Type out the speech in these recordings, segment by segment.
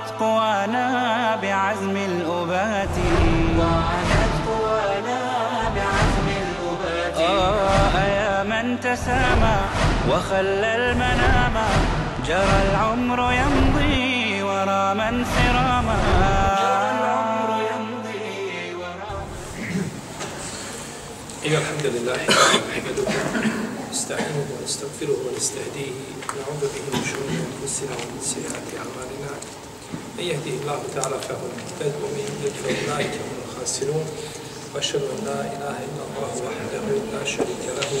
وعادت قوانا بعزم الأبات. وعادت قوانا بعزم الأبات. آه يا من تسامى وخلى المنام. جرى العمر يمضي ورا من سراما. جرى العمر يمضي ورا إن الحمد لله نحمده ونستعينه ونستغفره ونستهديه ونعوذ به من شرور أنفسنا ومن سيئات أعمالنا. من يهده الله تعالى فهو المهتد ومن يضلل فأولئك هم الخاسرون وأشهد أن لا إله إلا الله وحده لا شريك له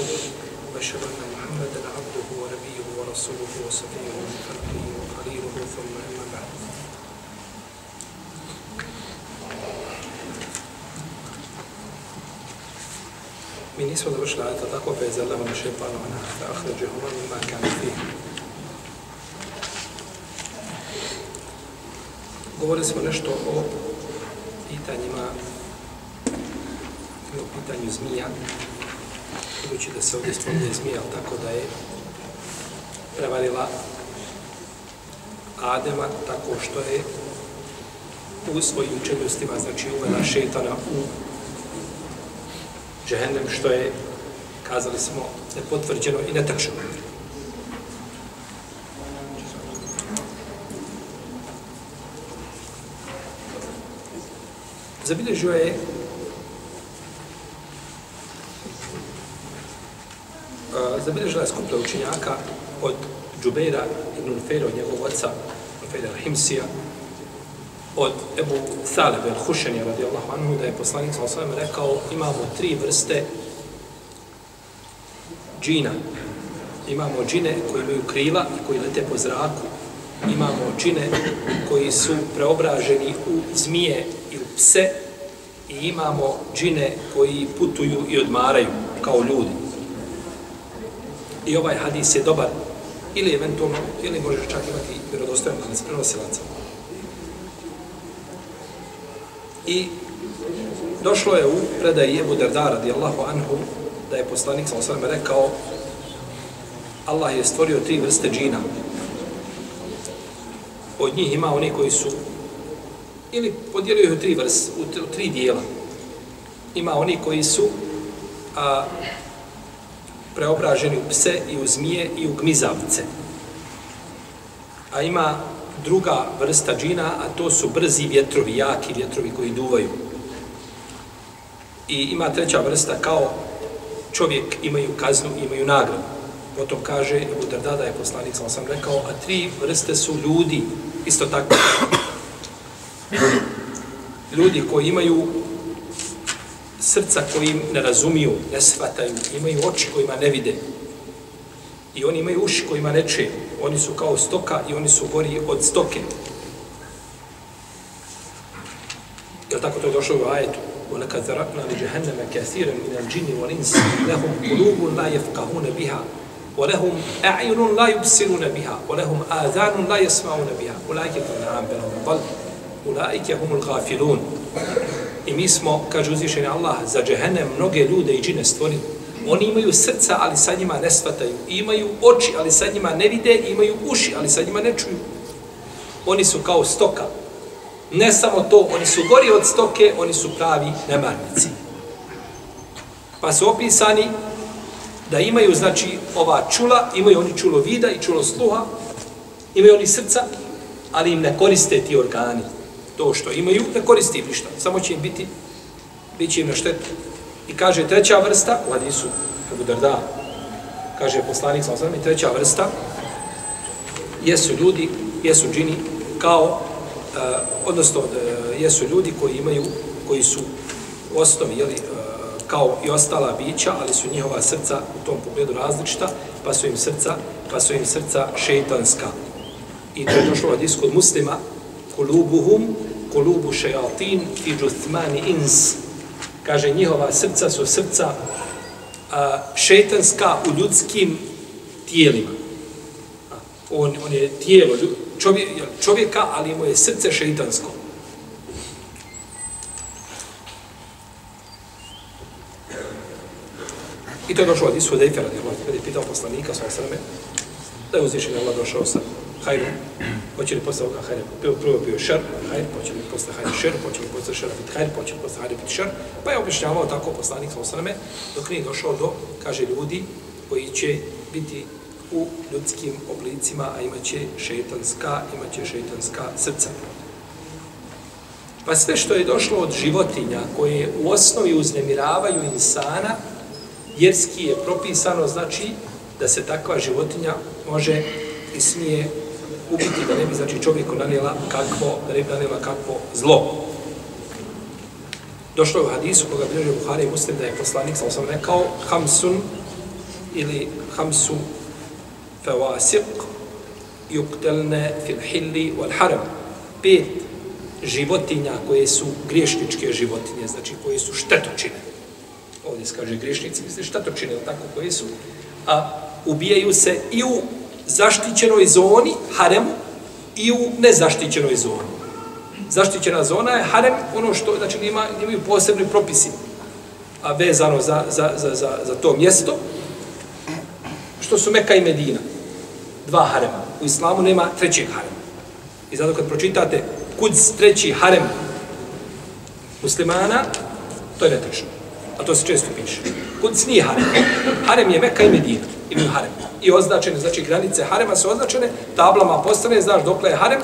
وأشهد أن محمدا عبده ونبيه ورسوله وصفيه من خلقه وخليله ثم أما بعد Mi nismo završili ajta tako pa je zalama šeitanu ana fa ahrađehuma mimma kanu fih. Govorili smo nešto o pitanjima i o pitanju zmija. Budući da se ovdje spominje zmija, tako da je prevarila Adema tako što je u svojim učenjostima, znači uvela šetana u džehennem, što je, kazali smo, nepotvrđeno i netačno. Zabilježio je uh, zabilježila je skupina učenjaka od Džubeira ibn Nufeira, od njegovog oca, Nufeira Himsija, od Ebu Thaleb el-Hušeni radijallahu anhu da je poslanik sa osvijem rekao imamo tri vrste džina. Imamo džine koji imaju krila i koji lete po zraku. Imamo džine koji su preobraženi u zmije i pse. I imamo džine koji putuju i odmaraju kao ljudi. I ovaj hadis je dobar ili eventualno, ili možeš čak imati vjerodostojan hadis prenosilaca. I došlo je u predaji Ebu Derda radijallahu anhu da je poslanik sa osvrame rekao Allah je stvorio tri vrste džina. Od njih ima oni koji su ili podijelio ih u tri vrste, u, u tri dijela. Ima oni koji su a, preobraženi u pse i u zmije i u gmizavce. A ima druga vrsta džina, a to su brzi vjetrovi, jaki vjetrovi koji duvaju. I ima treća vrsta kao čovjek imaju kaznu, imaju nagradu. Potom kaže Ebu Darda da je poslanik, sam sam rekao, a tri vrste su ljudi, isto tako Ljudi koji imaju srca koji im ne razumiju, ne shvataju, imaju oči kojima ne vide. I oni imaju uši kojima ne čuju. Oni su kao stoka i oni su gori od stoke. Je tako to je došlo u ajetu? وَلَكَدْ ذَرَقْنَا لِجَهَنَّمَ كَثِيرًا مِنَ الْجِنِّ وَالْإِنسِ لَهُمْ قُلُوبٌ لَا يَفْقَهُونَ بِهَا وَلَهُمْ أَعْيُنٌ لَا يُبْصِرُونَ بِهَا وَلَهُمْ آذَانٌ لَا يَسْمَعُونَ بِهَا أُولَٰئِكَ كَالْأَنْعَامِ بَلْ هُمْ أَضَلُّ ulaike humul gafilun. I mi smo, kaže uzvišeni Allah, za džehennem mnoge ljude i džine stvorili. Oni imaju srca, ali sa njima ne svataju. Imaju oči, ali sa njima ne vide. Imaju uši, ali sa njima ne čuju. Oni su kao stoka. Ne samo to, oni su gori od stoke, oni su pravi nemarnici. Pa su opisani da imaju, znači, ova čula, imaju oni čulo vida i čulo sluha, imaju oni srca, ali im ne koriste ti organi. To što imaju, ne koristi im ništa. Samo će im biti, bit će im na štetu. I kaže treća vrsta, u hadisu Ebu Darda, kaže poslanik sa osam, treća vrsta, jesu ljudi, jesu džini, kao, uh, odnosno, uh, jesu ljudi koji imaju, koji su u osnovi, jeli, uh, kao i ostala bića, ali su njihova srca u tom pogledu različita, pa su im srca, pa su im srca šeitanska. I to je došlo od iskod muslima, kulubuhum, kulubu šejatin i džuthmani ins. Kaže, njihova srca su srca a, šetanska u ljudskim tijelima. A, on, on je tijelo čovjek, čovjeka, ali mu je srce šeitansko. I to je došlo od Isu Dejfera, kada je pitao poslanika, sa osrame, da je uzvišen Allah došao sa hajr, hoće li posle ovoga hajra, prvo, prvo bio šer, hajr, hoće li posle hajra šer, hoće li posle šara biti hajr, hoće li posle hajra biti šer, pa je objašnjavao tako poslanik sa osrame, dok nije došao do, kaže ljudi, koji će biti u ljudskim oblicima, a imaće šeitanska, imaće šeitanska srca. Pa sve što je došlo od životinja koje u osnovi uznemiravaju insana, vjerski je propisano, znači da se takva životinja može i smije ubiti, da ne bi znači, čovjeku nanijela kakvo, da ne bi nanijela kakvo zlo. Došlo je u hadisu koga bilježe Buhari i Muslim da je poslanik, sam sam rekao, hamsun ili hamsu fevasiq yuktelne fil hilli wal haram. Pet životinja koje su griješničke životinje, znači koje su štetočine. Ovdje se kaže griješnici, misli štetočine, tako koje su, a ubijaju se i u zaštićenoj zoni, haremu, i u nezaštićenoj zoni. Zaštićena zona je harem, ono što, znači, nima, imaju posebni propisi a vezano za, za, za, za, za to mjesto, što su Meka i Medina. Dva harema. U islamu nema trećeg harema. I zato kad pročitate kud treći harem muslimana, to je netočno. A to se često piše. Kud nije harem. Harem je Meka i Medina. Imaju harem. I označene, znači granice harema su označene, tablama postane, znaš dokle je harem,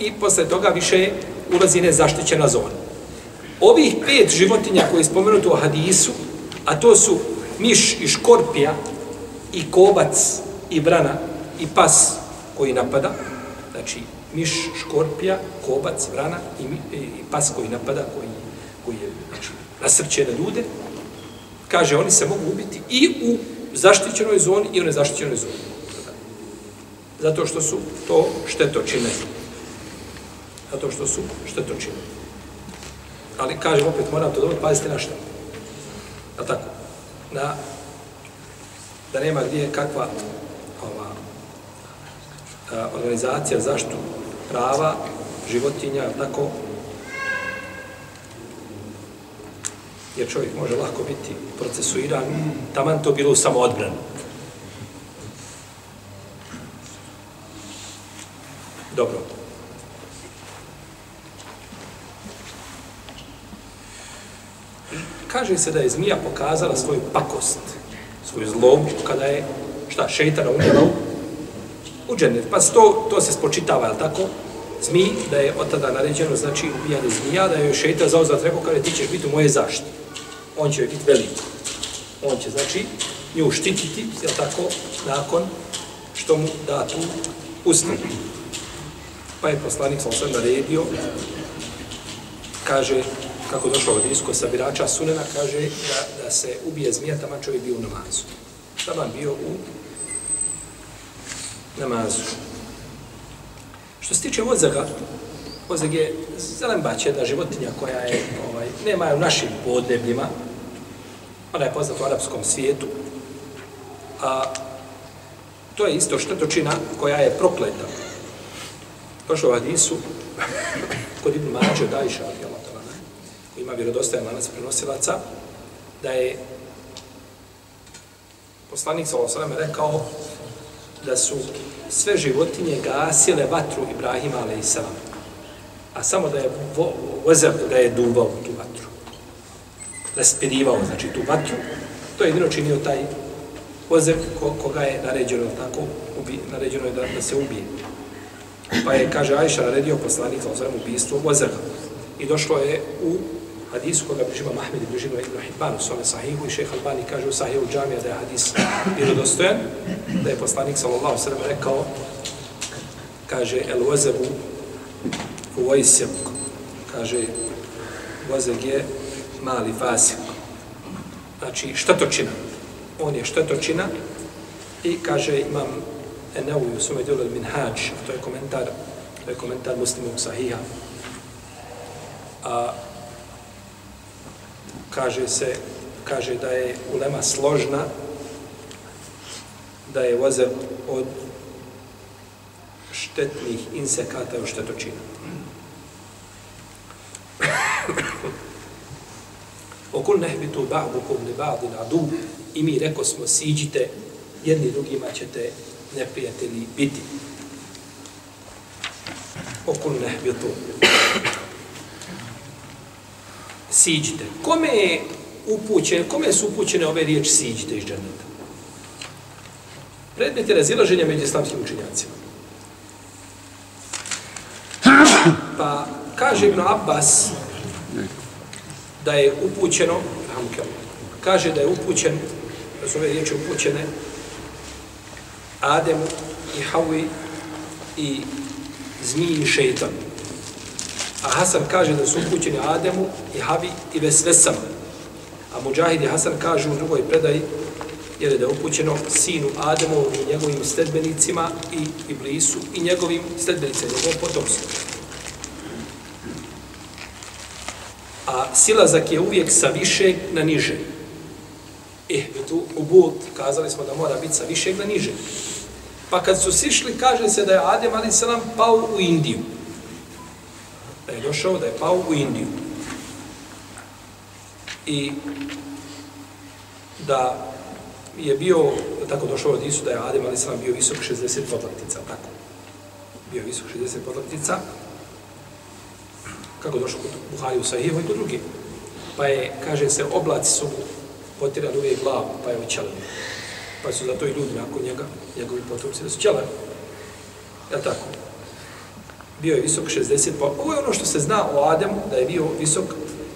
i posle toga više ulazi nezaštićena zona. Ovih pet životinja koje je spomenuto u hadisu, a to su miš i škorpija, i kobac i brana i pas koji napada, znači miš, škorpija, kobac, vrana i, i, i pas koji napada, koji, koji je znači, nasrće na ljude, kaže oni se mogu ubiti i u zaštićenoj zoni i u nezaštićenoj zoni. Zato što su to štetočine. Zato što su štetočine. Ali kažem opet, moram to dobro, pazite na što. Na tako. Na da nema gdje kakva ova, a, organizacija zaštu prava životinja, tako, jer čovjek može lako biti procesuiran, taman to bilo samo odbran. Dobro. Kaže se da je zmija pokazala svoju pakost svoju zlobu, kada je, šta, šeitana umjela u, u džennet. Pa to, to se spočitava, je tako? Zmi, da je od tada naređeno, znači, ubijanje zmija, da je šeitan zauzat rekao, kada ti ćeš biti u moje zaštite. On će biti veliko. On će, znači, nju štititi, jel tako, nakon što mu da tu ustavi. Pa je poslanik sam sam naredio, kaže, kako došlo od isko sabirača sunena, kaže da, da se ubije zmija, tamo čovjek bio u namazu. Tamo bio u namazu. Što se tiče vozega, vozeg je zelenbać, jedna životinja koja je, ovaj, nema je u našim podnebljima, ona je poznata u arapskom svijetu, a to je isto štetočina koja je prokleta. Došlo u Hadisu, kod Ibn Mađe, Dajša, ima vjerodostajan lanac prenosilaca, da je poslanik Salosaleme rekao da su sve životinje gasile vatru Ibrahima a.s. A samo da je vozer, da je duvao raspirivao, znači, tu vatru. To je jedino činio taj Ozeb ko, koga je naređeno tako, ubi, naređeno je da, da se ubije. Pa je, kaže Ajša, naredio poslanik Salosaleme ubijstvo vozera. I došlo je u hadisu koga bližima Mahmed i bližima Ibn Hibban u svome sahihu i šeha Albani kaže u sahihu džamija da je hadis vjerodostojan, da je poslanik sallallahu sallam rekao kaže el vozebu u vojsem kaže vozeg je mali fasik znači štetočina on je štetočina i kaže imam Enevu u svome djelu Minhaj, to je komentar, to je komentar muslimog sahiha. A, kaže se, kaže da je ulema složna, da je vozer od štetnih insekata i štetočina. Okul nehbitu ba'dukum li ba'din adu i mi reko smo siđite, jedni drugima ćete neprijatelji biti. Okul nehbitu. Siđite. Kome je upućen, kome su upućene ove riječi siđite iz džaneta? Predmet je razilaženja među islamskim učinjacima. Pa kaže Ibn Abbas da je upućeno, kaže da je upućen, da su ove riječi upućene Ademu i Hawi i zmiji i šeitan. A Hasan kaže da su upućeni Ademu i Havi i Vesvesama. A Mujahid i Hasan kaže u drugoj predaji jer da je upućeno sinu Ademovom i njegovim sledbenicima i Iblisu i njegovim sledbenicima, njegovom potomstvu. A silazak je uvijek sa višeg na niže. Eh, tu u bud kazali smo da mora biti sa višeg na niže. Pa kad su sišli, kaže se da je Adem ali se pao u Indiju. Da je došao, da je pao u Indiju. I da je bio, tako došao od Isu, da je Adem ali se bio visok 60 podlaktica, tako. Bio visok 60 podlaktica. Kako došlo kod Buhari u Sahihu i kod drugi. Pa je, kaže se, oblaci su potirali uvijek glavu, pa je oćeleni. Pa su zato i ljudi nakon njega, njegovi potomci, da su ćeleni. Je tako? Bio je visok 60, pa ovo je ono što se zna o Ademu, da je bio visok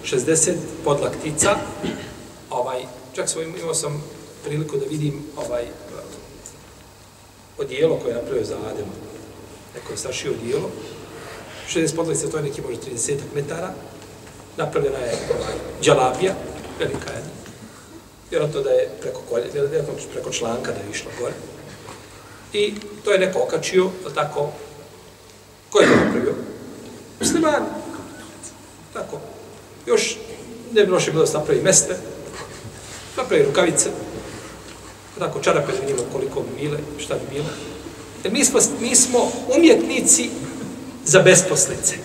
60 podlaktica. Ovaj, čak svojim, imao sam priliku da vidim ovaj odijelo koje je napravio za Adema. Neko je sašio odijelo. 60 podlaktica, to je neki možda 30 metara. Napravljena je ovaj, džalabija, velika je vjerojatno da je preko kolje, vjerojatno preko članka da je išlo gore. I to je neko okačio, tako, ko je to napravio? Musliman. Tako. Još ne bi loše bilo da napravi meste, napravi rukavice, tako čarape da vidimo koliko bi bile, šta bi bilo. Jer mi smo, mi smo umjetnici za besposlice.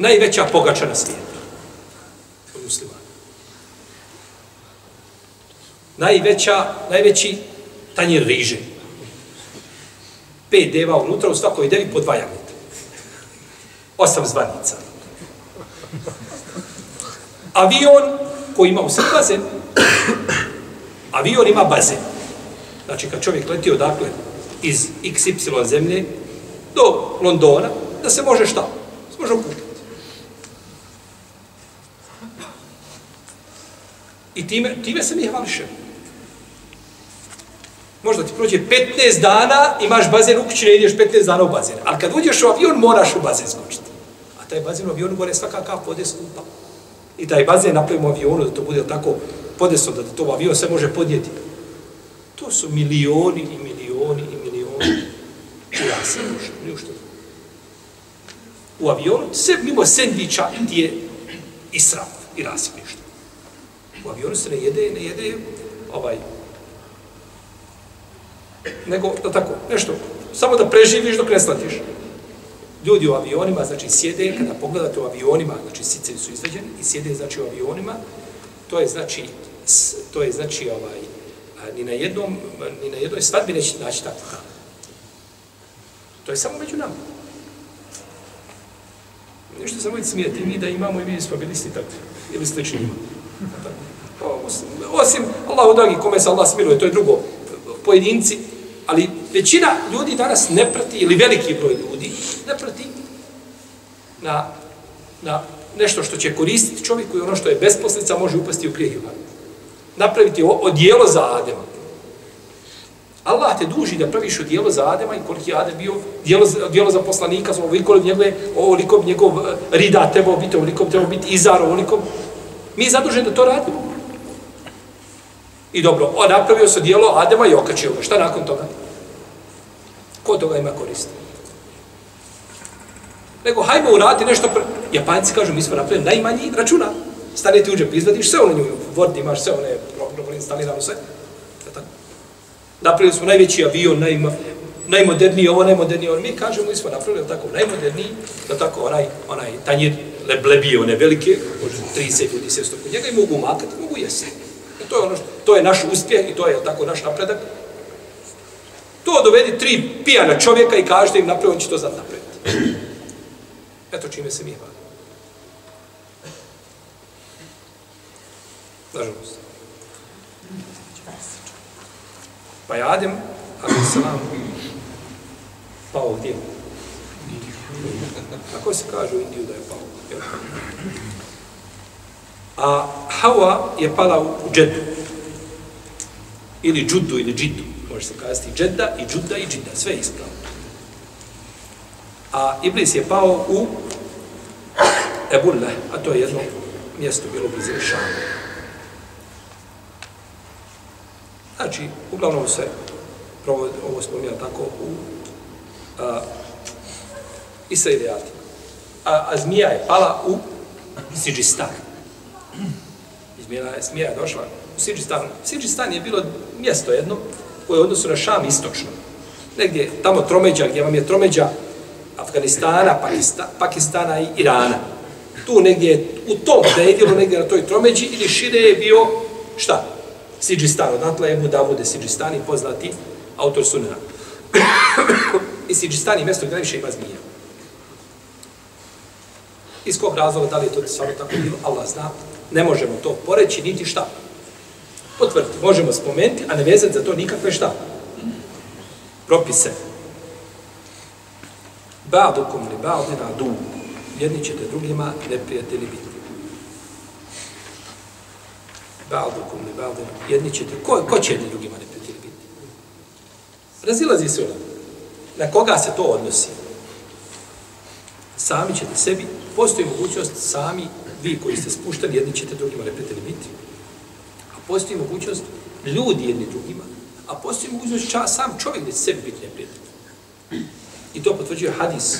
najveća pogača na svijetu. Od muslimana. Najveća, najveći tanjir riže. Pet deva unutra, u svakoj devi po dva jagnjeta. Osam zvanica. Avion koji ima u sve bazen, avion ima bazen. Znači, kad čovjek leti odakle, iz XY zemlje do Londona, da se može šta? Se može okupiti. I time, time se mi hvališe. Možda ti prođe 15 dana, imaš bazen u kući, ne ideš 15 dana u bazen. Ali kad uđeš u avion, moraš u bazen skočiti. A taj bazen u avionu gore svaka kap vode skupa. I taj bazen napravimo avionu, da to bude tako podesno, da to avion sve može podnijeti. To su milioni i milioni i milioni. I ja sam ušao, nije. U avionu, sve mimo sendviča ti je israf i rasip. U avionu se ne jede, ne jede ovaj, nego da tako, nešto, samo da preživiš dok ne slatiš. Ljudi u avionima, znači sjede, kada pogledate u avionima, znači sice su izveđeni i sjede znači u avionima, to je znači, to je znači ovaj, ni na jednom, ni na jednoj svadbi neće naći takvu hranu. To je samo među nama. Nešto samo smijeti mi da imamo i mi smo bili isti takvi, ili slični imamo. Pa, osim Allahu dragi, kome se Allah smiluje, to je drugo, pojedinci, ali većina ljudi danas ne prati, ili veliki broj ljudi, ne prati na, na nešto što će koristiti čovjeku i ono što je besposlica može upasti u grijeh Napraviti odijelo za Adema. Allah te duži da praviš odijelo za Adema i koliki je Adem bio, dijelo, dijelo za poslanika, ovoliko bi njegove, ovoliko bi njegov eh, rida trebao biti, ovoliko bi trebao biti izar, ovoliko. Mi je zadužen da to radimo. I dobro, on napravio se dijelo Adema i okačio ga. Šta nakon toga? Ko toga ima koristi? Nego, hajmo urati nešto... Pre... Japanci kažu, mi smo napravili najmanji računa. Stane ti uđe, izvadiš sve ono nju, Word imaš sve one programe instalirano sve. Tako. Napravili smo najveći avion, najma, najmoderniji ovo, najmoderniji ono Mi kažemo, mi smo napravili tako, najmoderniji, da tako, onaj, onaj tanjir leblebije, one velike, može 30 ljudi se kod njega i mogu makati, mogu jesti. I to je ono što, to je naš uspjeh i to je tako naš napredak. To dovedi tri pijana čovjeka i kažete im napraviti, on će to znat napraviti. Eto čime se mi hvala. Nažalost. Pa je Adem, ali se nam pao gdje? Kako se kaže u Indiju da je pao? A Hawa je pala u džedu. Ili džudu, ili džidu. Može se kazati džeda i džuda i džida. Sve je ispravno. A Iblis je pao u Ebulle, a to je jedno mjesto bilo blizu Šama. Znači, uglavnom se provod, ovo spominja tako u a, Israelijatima. A, a zmija je pala u Siđistan. Zmija je, zmija je došla u Siđistan. Siđistan je bilo mjesto jedno koje je odnosu na Šam istočno. Negdje tamo tromeđa, gdje vam je tromeđa Afganistana, Pakista, Pakistana i Irana. Tu negdje, u tom predijelu, negdje na toj tromeđi, ili šire je bio, šta? Siđistan, odatle je Budavude Siđistani, poznati autor sunena. I Siđistan je mjesto gdje najviše ima zmija. Iz kog razloga, da li je to samo tako bilo, Allah zna, ne možemo to poreći, niti šta. Potvrditi, možemo spomenuti, a ne vezati za to nikakve šta. Propise. Ba'dukum li ba'dina du. Jedni ćete drugima neprijatelji biti ba'dukum li ba'din, jedni ćete, ko, ko će jedni drugima neprijatelji biti? Razilazi se ona. Na koga se to odnosi? Sami ćete sebi, postoji mogućnost sami, vi koji ste spušteni, jedni ćete drugima neprijatelji biti. A postoji mogućnost ljudi jedni drugima, a postoji mogućnost ča, sam čovjek da će sebi biti neprijatelj. I to potvrđuje hadis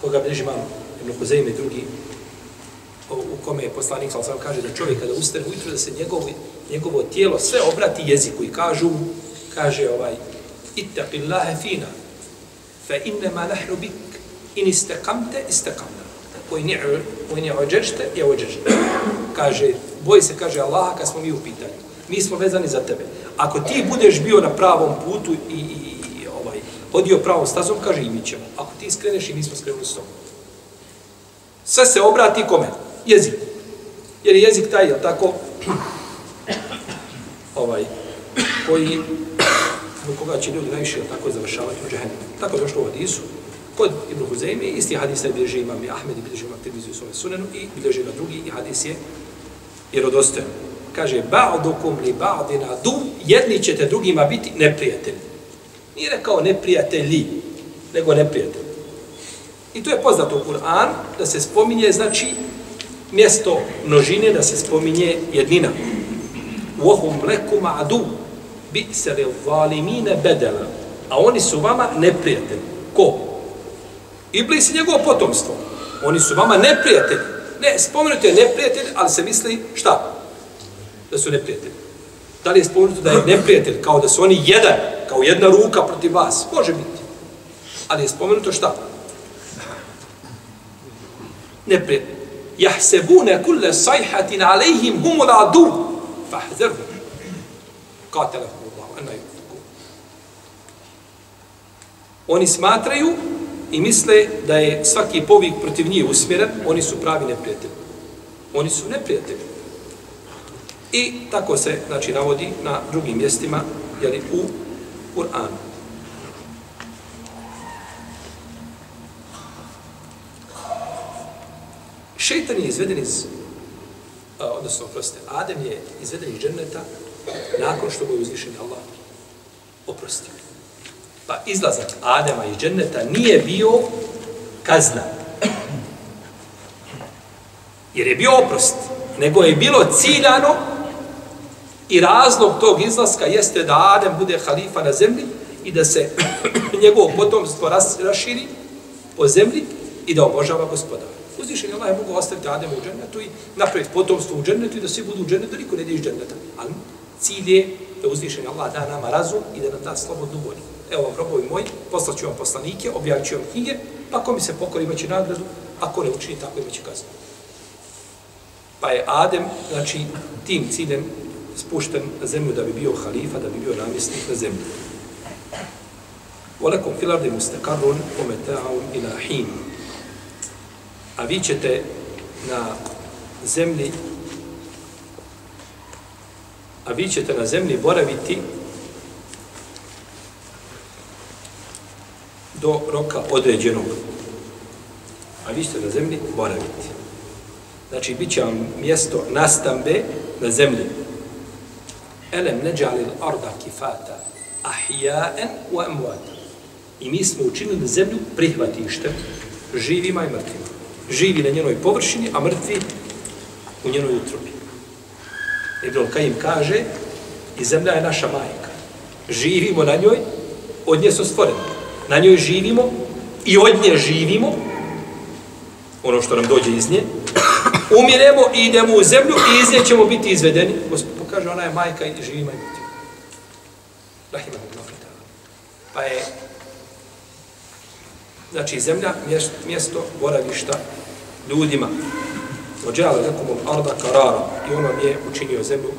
koga bliži mam Ibn Huzeime drugi u kome je poslanik sal sam kaže da čovjek kada ustane ujutro da se njegovo, njegovo tijelo sve obrati jeziku i kažu kaže ovaj ittaqillaha fina fa inna ma nahnu bik in istaqamta istaqamna Koji in koji in ođešte, je ođešte. kaže boj se kaže Allaha kad smo mi u pitanju. Mi smo vezani za tebe. Ako ti budeš bio na pravom putu i, i, i ovaj hodio pravom stazom kaže i mi ćemo. Ako ti skreneš i mi smo skrenuli s tobom. Sve se obrati kome? Jezik. Jer je jezik taj, je tako, ovaj, koji, u koga će ljudi najviše tako završavati u džahenu. Tako je došlo u hadisu. Kod Ibn Huzeymi, isti hadis taj bilježi imam i Ahmed i bilježi imam Tirmizu i Sove sunenu i bilježi na drugi i hadis je jerodostojan. Kaže, ba'dukum li ba'dina du, jedni ćete drugima biti neprijatelji. Nije rekao neprijatelji, nego neprijatelji. I to je poznato u Kur'an, da se spominje, znači, mjesto množine da se spominje jednina. Vohum lekum adu bi se li valimine bedela. A oni su vama neprijatelji. Ko? Iblis i njegovo potomstvo. Oni su vama neprijatelji. Ne, spomenuto je neprijatelj, ali se misli šta? Da su neprijatelji. Da li je spomenuto da je neprijatelj, kao da su oni jedan, kao jedna ruka protiv vas? Može biti. Ali je spomenuto šta? Neprijatelj jahsebune kulle sajhatin alejhim humul adu fahzerhu katelahum Allah ena oni smatraju i misle da je svaki povik protiv njih usmjeren. Oni su pravi neprijatelji. Oni su neprijatelji. I tako se znači navodi na drugim mjestima jeli, u Kur'anu. Šeitan je izveden iz, a, odnosno, oprostite, Adem je izveden iz dženneta nakon što mu je uzvišen Allah oprostio. Pa izlazak Adema iz dženneta nije bio kazna. Jer je bio oprost. Nego je bilo ciljano I razlog tog izlaska jeste da Adem bude halifa na zemlji i da se njegovo potomstvo raširi po zemlji i da obožava gospodara. Uzvišen je Allah je mogao ostaviti Ademu u džennetu i napraviti potomstvo u džennetu i da svi budu u džennetu, niko ne ide iz dženneta. Ali cilj je da uzvišen je Allah da nama razum i da nam da slobodnu volju. Evo vam, robovi moji, poslaću vam poslanike, objavit ću vam knjige, pa ko mi se pokori imaće nagradu, a ko ne učini tako imaće kaznu. Pa je Adem, znači, tim ciljem spušten na zemlju da bi bio halifa, da bi bio namjesnik na zemlju. Olekom filarde mustakarun ometa'un ila hin. A vi ćete na zemlji a vi ćete na zemlji boraviti do roka određenog. A vi ćete na zemlji boraviti. Znači, bit će vam mjesto nastambe na zemlji. Elem neđalil arda kifata ahijaen u emuata. I mi smo učinili zemlju prihvatištem živima i mrtvima. Živi na njenoj površini, a mrtvi u njenoj utrobi. Ibn Kajim kaže, i zemlja je naša majka. Živimo na njoj, od nje su stvoreni. Na njoj živimo i od nje živimo, ono što nam dođe iz nje, umiremo i idemo u zemlju i iz nje ćemo biti izvedeni. Gospod pokaže, ona je majka i živima i biti. Rahimah Pa je, znači, zemlja, mjesto, mjesto boravišta ljudima. Ođela nekom arda karara i on vam je učinio zemlju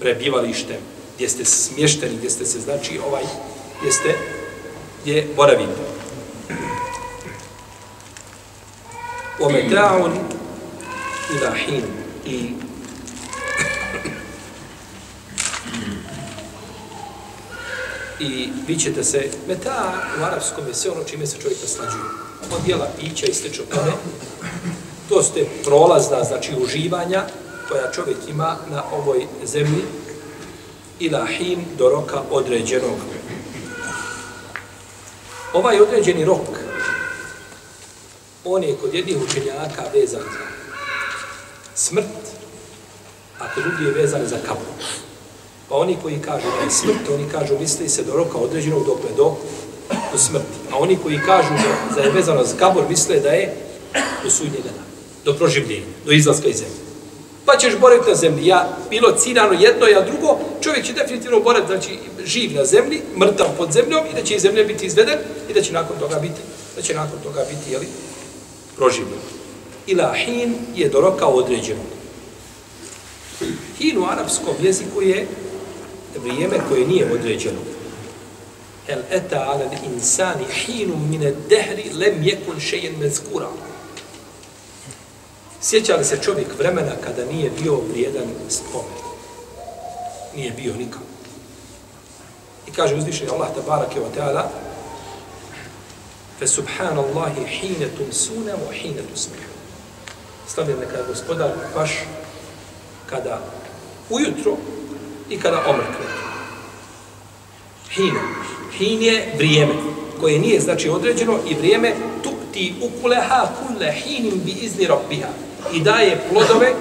prebivalištem, gdje ste smješteni, gdje ste se, znači, ovaj, gdje ste, gdje boravite. Ometa'un ila hin i i vi ćete se, meta u arapskom je sve ono čime se čovjek naslađuje. Od jela, pića i slično tome, to ste prolazna, znači uživanja koja čovjek ima na ovoj zemlji ila hin do roka određenog. Ovaj određeni rok, on je kod jednih učenjaka vezan za smrt, a kod drugi je vezan za kabur. Pa oni koji kažu da je smrt, oni kažu misli se do roka određenog dokle do, do smrti. A oni koji kažu da, da je vezano za kabor, misle da je do sudnjega dana, do proživljenja, do izlaska iz zemlje. Pa ćeš boriti na zemlji. Ja, bilo ciljano jedno, ja drugo, čovjek će definitivno boriti, znači živ na zemlji, mrtav pod zemljom i da će iz zemlje biti izveden i da će nakon toga biti, da će nakon toga biti, jeli, proživljen. Ila hin je do roka određenog. Hin u arapskom jeziku je vrijeme koje nije određeno. El eta ala insani hinum mine dehri lem jekun šejen mezkura. Sjeća li se čovjek vremena kada nije bio vrijedan spomen? Nije bio nikam. I kaže uzvišenje Allah tabarak je ta'ala teala fe subhanallahi hine tum sune wa hine tu smihu. Neka je gospodar vaš kada ujutro i kada omrkne. Hina. Hin je vrijeme koje nije znači određeno i vrijeme tukti ukuleha kulle hinim bi izni rabbiha i daje plodove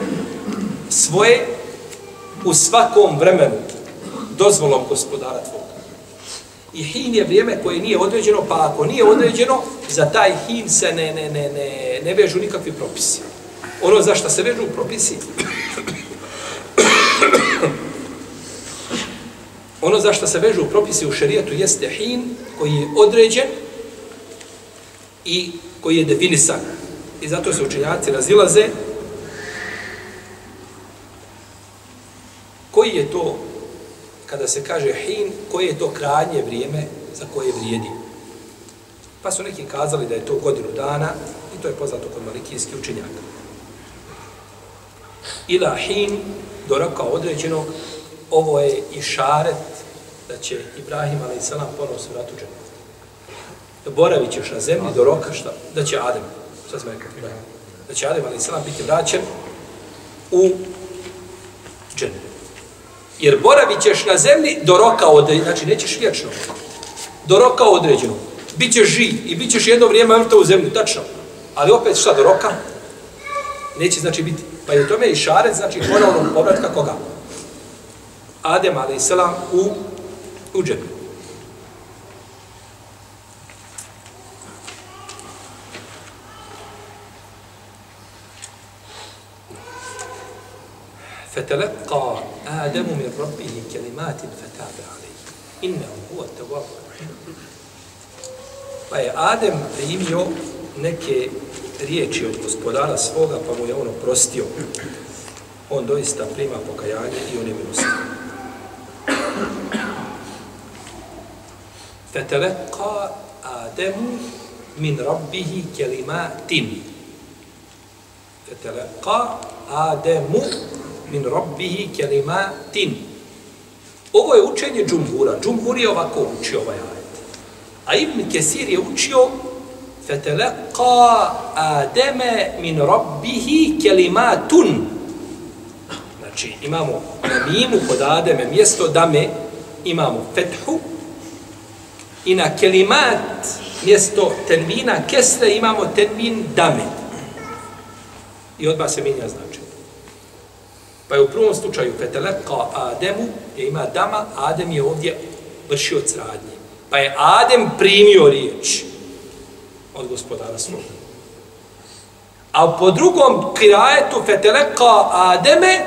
svoje u svakom vremenu dozvolom gospodara tvoga. I hin je vrijeme koje nije određeno, pa ako nije određeno, za taj hin se ne, ne, ne, ne, ne vežu nikakvi propisi. Ono za što se vežu propisi, Ono za što se vežu propisi u šerijetu jeste hin koji je određen i koji je definisan. I zato se učenjaci razilaze koji je to, kada se kaže hin, koje je to krajnje vrijeme za koje vrijedi. Pa su neki kazali da je to godinu dana i to je poznato kod malikijskih učenjaka. Ila hin do roka određenog ovo je i šaret da će Ibrahim a.s. ponovno se vratu dženet. Boravit ćeš na zemlji do roka šta? Da će Adem, šta smo rekao Ibrahim? Da će Adem a.s. biti vraćen u dženet. Jer boravit ćeš na zemlji do roka određenog, znači nećeš vječno, do roka određenog. Bićeš živ i bit ćeš jedno vrijeme mrtav u zemlju, tačno. Ali opet šta do roka? Neće znači biti. Pa je tome i šaret, znači ponovno povratka koga? Adem a.s. u, u džepu. فتلقى آدم من ربه كلمات فتاب عليه إنه هو التواب الرحيم Pa je Adem primio neke riječi od gospodara svoga, pa mu je ono prostio. On doista prima pokajanje i on je milosti. Feteleqa Ademu min rabbihi kelimatin. Feteleqa Ademu min rabbihi kelimatin. Ovo je učenje džumhura. Džumhur je ovako učio ovaj ajet. A Ibn Kesir je učio فتلقى آدم من ربه كلمات Znači, imamo na mimu kod Ademe mjesto dame, imamo fethu, i na kelimat mjesto termina kesre imamo termin dame. I odba se minja značenje. Pa je u prvom slučaju feteleka Ademu, je ima dama, Adem je ovdje vršio cradnje. Pa je Adem primio riječ od gospodara svoga. A po drugom kirajetu feteleka Ademe,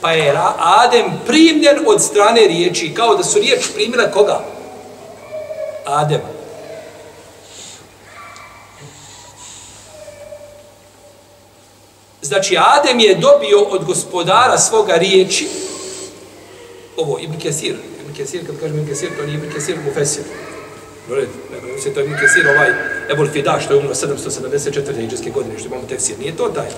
pa je Adem primljen od strane riječi, kao da su riječ primile koga? Adema. Znači, Adem je dobio od gospodara svoga riječi, ovo, Ibn Kesir, Ibn Kesir, kad kažem Ibn Kesir, to nije Ibn Kesir, Mufesir. Dored, nego se to Ibn Kesir, ovaj Ebul Fida, što je umro 774. iđeske godine, što imamo tefsir, nije to taj.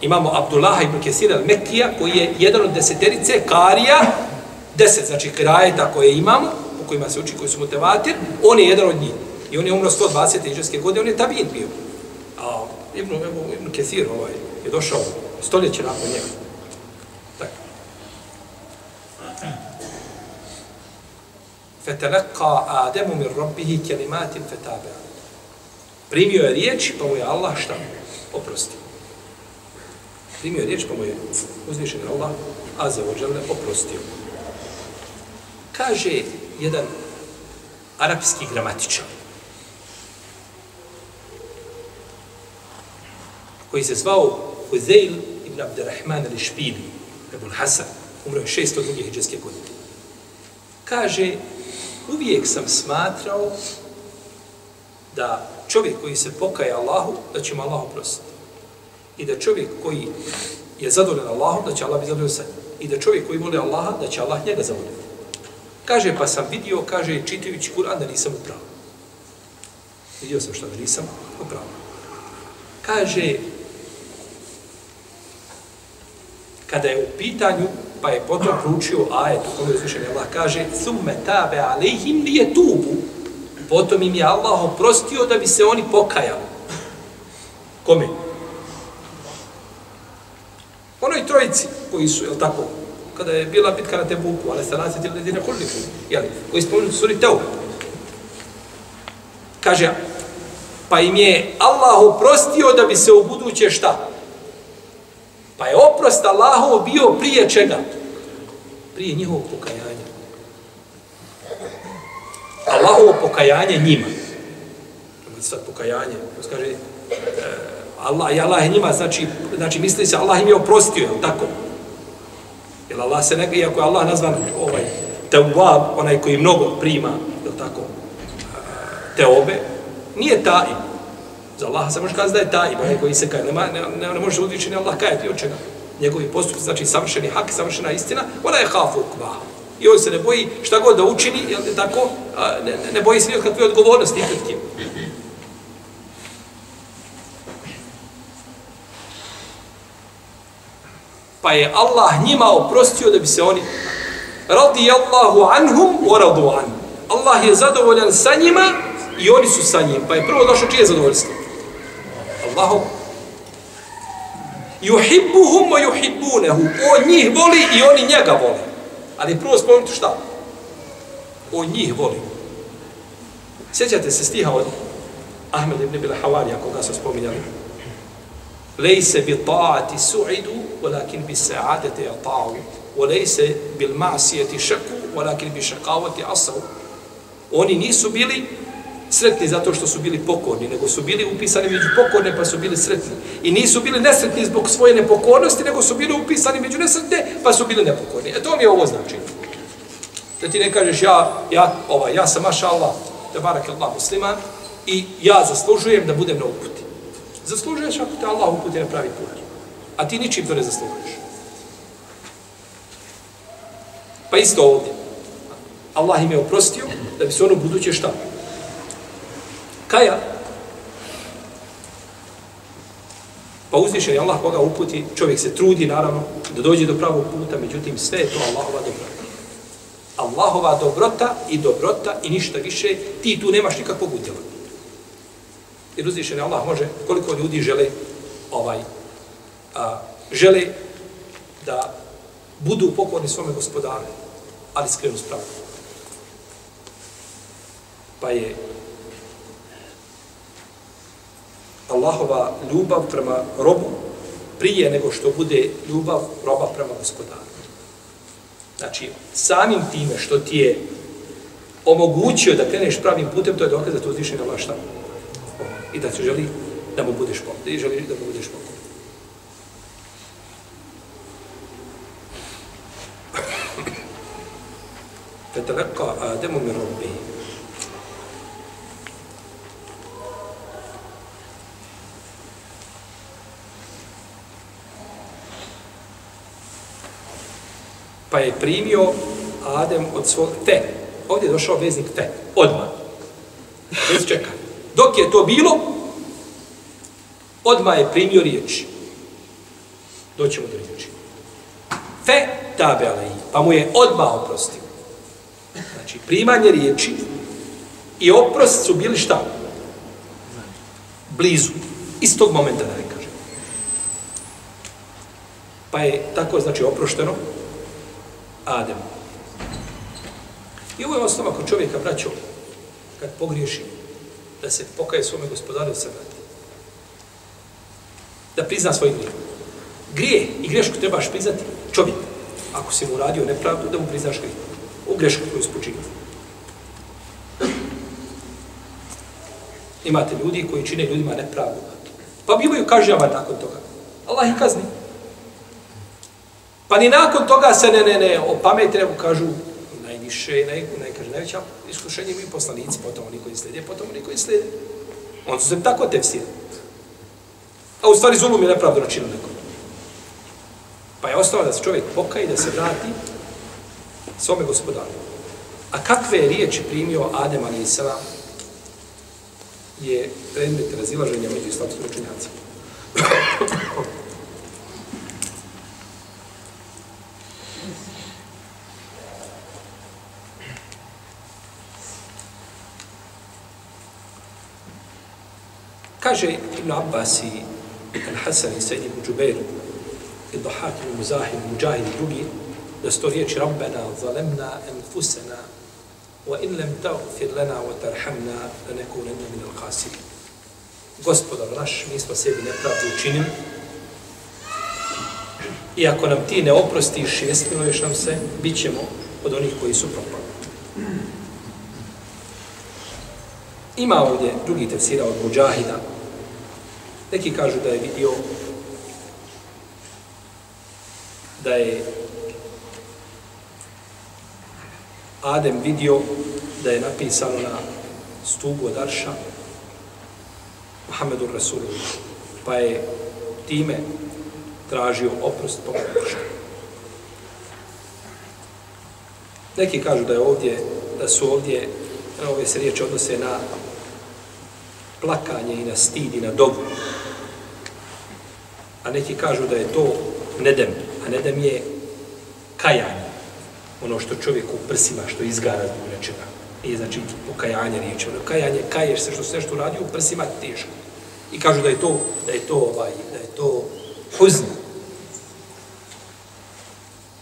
Imamo Abdullah ibn Kesir al-Mekija, koji je jedan od deseterice, Karija, deset, znači krajeta koje imamo, kojima se uči, koji su mutevatir, on je jedan od njih. I on je umro 120. iđeske godine, on je tabin bio. A Ibn, Ibn, Ibn Kesir ovaj, je došao stoljeće nakon njega. Tako. Feteleka Ademu min robbihi kelimatin fetabe. Primio je riječ, pa mu je Allah šta? Oprosti. Primio je riječ, pa mu je uzvišen Allah, a za ođele oprostio. Kaže jedan arapski gramatičar, koji se zvao Huzeil ibn Abderrahman ili Špili, Ebul Hasan, umro je 602. hijđarske godine. Kaže, uvijek sam smatrao da čovjek koji se pokaje Allahu, da će mu Allah oprostiti. I da čovjek koji je zadovoljen Allahom, da će Allah biti zadovoljen sa I da čovjek koji voli Allaha, da će Allah njega zadovoljiti. Kaže, pa sam vidio, kaže, čitajući Kur'an, da nisam upravo. Vidio sam što da nisam upravo. Kaže, kada je u pitanju, pa je potom pručio ajet u kome uzvišen Allah kaže summe tabe alejhim li je tubu potom im je Allah oprostio da bi se oni pokajali kome? onoj trojici koji su, je tako kada je bila bitka na Tebuku ali se nasjeti ledine huliku jeli, koji spomenuti suri Teu kaže pa im je Allah oprostio da bi se u buduće šta? Pa je oprost Allahov bio prije čega? Prije njihovog pokajanja. Allahovo pokajanje njima. Kako sad pokajanje? Pa kaže, e, Allah, i Allah je njima, znači, znači misli se Allah im je oprostio, je tako? Jer Allah se neka, iako je Allah nazvan ovaj, tevab, onaj koji mnogo prima, je tako, te obe, nije taj, Za Allah se može kazati da je taj, onaj koji se kaje. Nema, ne, ne, ne može uzvičeni Allah kajati od čega. Njegovi postupci, znači savršeni hak, savršena istina, ona je hafu kva. I on se ne boji šta god da učini, jel tako, a, ne, ne boji se ni od kakve odgovornosti nikakve. Pa je Allah njima oprostio da bi se oni radi Allahu anhum wa radu an. Allah je zadovoljan sa njima i oni su sa njim. Pa je prvo došlo čije zadovoljstvo? Allahom. Juhibbuhum wa yuhibbunahu. On njih voli i oni njega vole. Ali prvo spomenuti šta? On njih voli. Sjećate se stiha od Ahmed ibn Bila Hawarija, koga su spominjali? lejse bi ta'ati su'idu, walakin bi sa'adete ja ta'u, o bil masijeti šaku, walakin bi šakavati asau. Oni nisu bili sretni zato što su bili pokorni, nego su bili upisani među pokorne pa su bili sretni. I nisu bili nesretni zbog svoje nepokornosti, nego su bili upisani među nesretne pa su bili nepokorni. E to mi je ovo znači. Da ti ne kažeš ja, ja, ova, ja sam maša Allah, da barak Allah musliman i ja zaslužujem da budem na uput. Zaslužuješ ako te Allah uputi na pravi put. A ti ničim to ne zaslužuješ. Pa isto ovdje. Allah im je oprostio da bi se ono buduće šta? Kaja. Pa uzvišen je Allah koga uputi, čovjek se trudi naravno da dođe do pravog puta, međutim sve je to Allahova dobrota. Allahova dobrota i dobrota i ništa više, ti tu nemaš nikakvog udjela. Jer uzvišen je Allah može, koliko ljudi žele ovaj, a, žele da budu pokorni svome gospodaru, ali skrenu spravu. Pa je Allahova ljubav prema robu prije nego što bude ljubav roba prema gospodaru. Znači, samim time što ti je omogućio da kreneš pravim putem, to je dokaz da to uzvišenje Allah šta I da se želi da mu budeš pomoć. Da želi da mu budeš pomoć. فتلقى آدم من ربه pa je primio Adem od svog te. Ovdje je došao veznik te. Odmah. Bez čeka. Je to bilo, odmah je primio riječ. Doćemo do riječi. Fe tabe alaihi. Pa mu je odmah oprostio. Znači, primanje riječi i oprost su bili šta? Blizu. Iz tog momenta, da ne kažem. Pa je tako, znači, oprošteno Adem. I ovo je osnova kod čovjeka, braćo, kad pogriješi, da se pokaje svome gospodaru se vrati. Da prizna svoj grijeh. Grije i grešku trebaš priznati čovjek. Ako si mu uradio nepravdu, da mu priznaš grijeh. U grešku koju spočinio. Imate ljudi koji čine ljudima nepravdu. Pa bivaju kažnjavani nakon toga. Allah ih kazni. Pa ni nakon toga se ne, ne, ne, o pameti nego kažu najviše, naj, naj, najveća iskušenje mi poslanici, potom oni koji slijede, potom oni koji slijede. On su se tako tefsirali. A u stvari zulum je nepravdu načinu nekom. Pa je ostalo da se čovjek pokaje da se vrati svome gospodaru. A kakve je riječi primio Adem a.s. je predmet razilaženja među islamskim učenjacima. Kaže Ibn Abbas i Al-Hasan i Sejid ibn Džubeir i Dohak i Muzahid, i Mujahid i drugi da sto riječi Rabbena zalemna enfusena wa in lem tagfir lana wa tarhamna da nekunenna min al-khasiri. Gospodar naš, mi smo sebi nepravdu učinim i ako nam ti ne oprostiš i smiluješ nam se, bit ćemo od onih koji su propali. Ima ovdje drugi tefsira od Mujahida. Neki kažu da je vidio da je Adem vidio da je napisano na stubu od Arša Muhammedu Rasulullah. Pa je time tražio oprost po Neki kažu da je ovdje, da su ovdje, ove se riječi odnose na plakanje i na stid i na dobu. A neki kažu da je to nedem, a nedem je kajanje. Ono što čovjek u prsima, što izgara zbog nečega. Nije znači pokajanje riječi. Ono kajanje, kaješ se što sve što radi u prsima teško. I kažu da je to, da je to, ovaj, da je to huzn.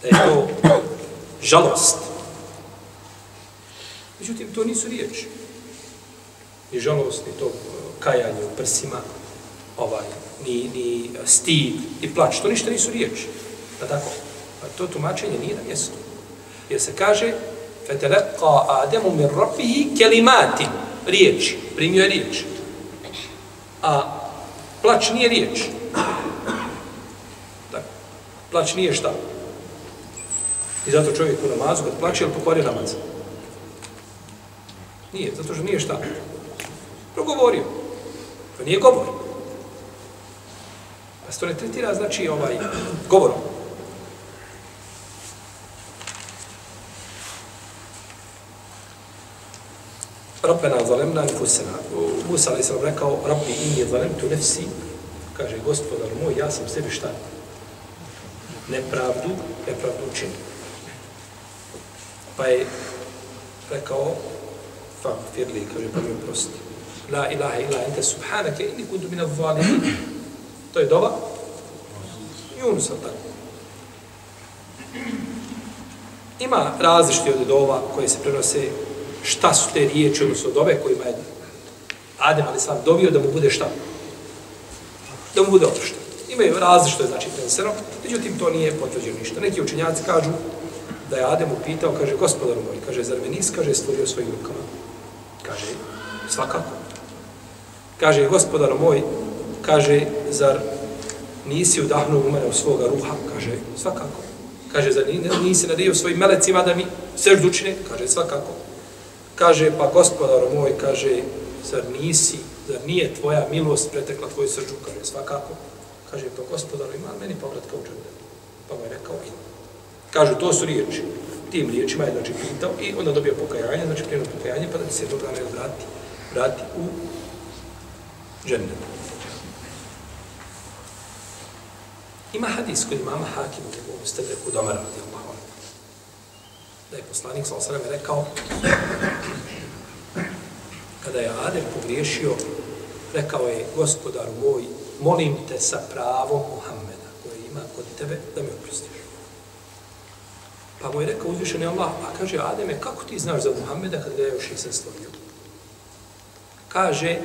Da je to žalost. Međutim, to nisu riječi ni žalost, ni to uh, kajanje u prsima, ovaj, ni, ni stid, ni plać. To ništa nisu riječi. Da tako? Pa to tumačenje nije na mjestu. Jer se kaže فَتَلَقَّا آدَمُ مِنْ رَبِّهِ كَلِمَاتٍ Riječ, primio je riječ. A plać nije riječ. Tako. Plać nije šta? I zato čovjek u namazu kad plaće, ili pokvario namaz? Nije, zato što nije šta? Progovorio. To nije govor. Pa se to ne tretira, znači, ovaj, govorom. Rabbena zalemna infusena. Musa ali sam rekao, Rabbi inni zalemtu nefsi, kaže, gospodar moj, ja sam sebi šta? Nepravdu, nepravdu učinio. Pa je rekao, fa li, kaže, pa mi oprosti. La ilaha illa ente subhanake, inni kuntu mina zalimin. To je dova? Yunus, tako. Ima različite od dova koje se prenose šta su te riječi, odnosno dove kojima je Adem ali sam dovio da mu bude šta? Da mu bude oprošten. Imaju različito, znači, preneseno, međutim, to nije potvrđeno ništa. Neki učenjaci kažu da je Adem upitao, kaže, gospodaru moj, kaže, zar me nis, kaže, stvorio svojim rukama? Kaže, svakako. Kaže, gospodar moj, kaže, zar nisi udahnuo u mene u svoga ruha? Kaže, svakako. Kaže, zar nisi nadio svojim melecima da mi seždu učine? Kaže, svakako. Kaže, pa gospodar moj, kaže, zar nisi, zar nije tvoja milost pretekla tvoju srđu? Kaže, svakako. Kaže, pa gospodar, ima meni povratka u džene. Pa mu je rekao, ima. Kažu, to su riječi. Tim riječima je, znači, pitao i onda dobio pokajanje, znači, primio pokajanje, pa da se jednog dana vrati, vrati u džennet. Ima hadis kod imama Hakim u njegovom stedreku domara, radi Allah da je poslanik sa osrame rekao kada je Adem pogriješio rekao je gospodaru moj molim te sa pravom Muhammeda koje ima kod tebe da me oprostiš pa mu je rekao uzvišeni Allah a kaže Ademe kako ti znaš za Muhammeda kad ga je još nisam stvorio kaže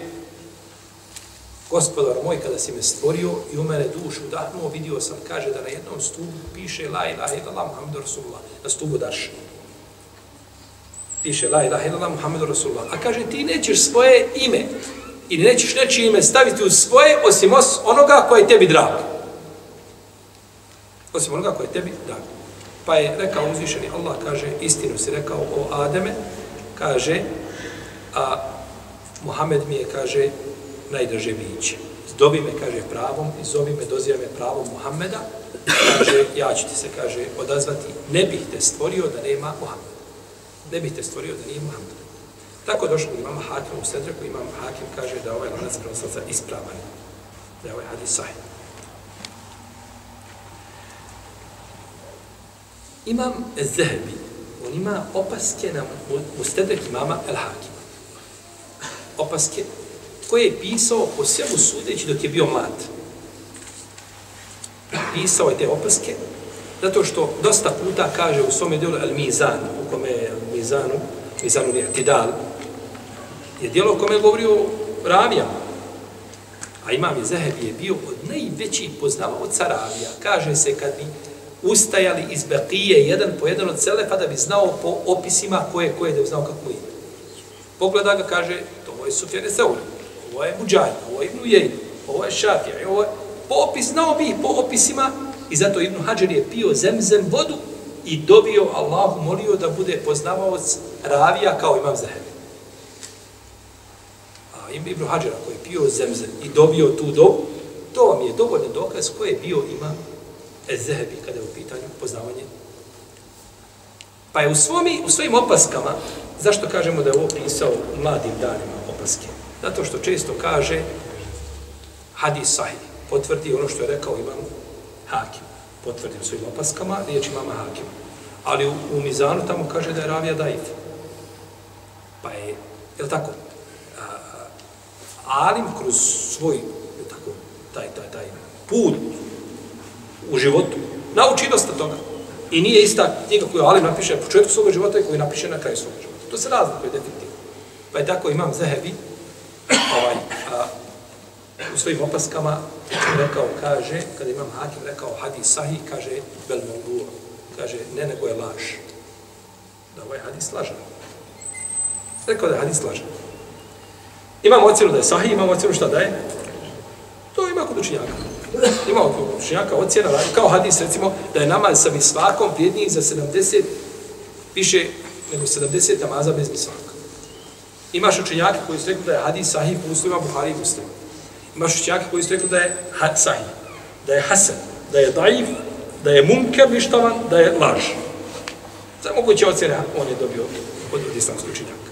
gospodar moj kada si me stvorio i u mene dušu dahnuo vidio sam kaže da na jednom stubu piše la ilaha illallah Muhammedu Rasulullah na stubu daš. piše la ilaha illallah Muhammedu Rasulullah. A kaže ti nećeš svoje ime i nećeš nečije ime staviti u svoje osim onoga koje je tebi drag. Osim onoga koje je tebi drag. Pa je rekao uzvišeni Allah, kaže, istinu si rekao o Ademe, kaže, a Muhammed mi je, kaže, najdrže biće. Zdobi me, kaže, pravom i zovi me, dozija me pravom Muhammeda, kaže, ja ću ti se, kaže, odazvati, ne bih te stvorio da nema Muhammeda ne bih te stvorio da nije Muhammeda. Tako došlo kod imama hakim u sedreku, imam hakim kaže da ovaj lanac prenoslaca ispravan, da je ovaj hadis sahih. Imam Zehebi, on ima opaske na mustedrek imama El Hakima. Opaske koje je pisao po svemu sudeći dok je bio mlad. Pisao je te opaske zato što dosta puta kaže u svome djelu El Mizan, u kome je Mizanu, Mizanu je Tidal, je djelo u kome je govorio ravijama. A imam je Zahebi je bio od najvećih poznavaoca ravija. Kaže se kad bi ustajali iz Bekije jedan po jedan od Selefa da bi znao po opisima koje koje da bi znao kako ide. Pogleda ga, kaže, to je Sufjane Seul, ovo je Muđaj, ovo je Ibn Ujej, ovo je Šafija, ovo je... Po opis, znao bi po opisima i zato Ibn Hađar je pio zemzem vodu i dobio Allahu, molio da bude poznavaoc ravija kao imam zahebi. A Ibn Hađara koji je pio zemzem i dobio tu dobu, to vam je dovoljno dokaz koje je bio imam Ezehebi, kada je u pitanju poznavanje. Pa je u, svomi, u svojim opaskama, zašto kažemo da je ovo pisao mladim danima opaske? Zato što često kaže hadis sahih, potvrdi ono što je rekao imam hakim potvrdim svojim opaskama, riječ imama Hakim. Ali u, u Mizanu tamo kaže da je ravija daif. Pa je, je li tako? A, Alim kroz svoj, je tako, taj, taj, taj put u životu, nauči dosta toga. I nije ista knjiga koju Alim napiše na početku svog života i koju napiše na kraju svog života. To se razlikuje definitivno. Pa je tako imam Zahebi, ovaj, a, u svojim opaskama rekao, kaže, kada imam hakim rekao hadis sahih, kaže, bel mevdu, kaže, ne, nego je laž. Da ovaj hadis lažan. Rekao da je hadis lažan. Imamo ocjenu da je sahih, imamo ocjenu šta da je. To ima kod učinjaka. Ima kod učenjaka ocjena, kao hadis recimo, da je namaz sa misvakom vrijedniji za 70, više nego 70 namaza bez misvaka. Imaš učenjaka koji su rekli da je hadis sahih muslima, Buhari i muslima. Imaš učenjaka koji su rekli da je had sahih, da je hasan, da je daif, da je munker ništavan, da je laž. Za moguće ocjene on je dobio od, od islamskog učenjaka.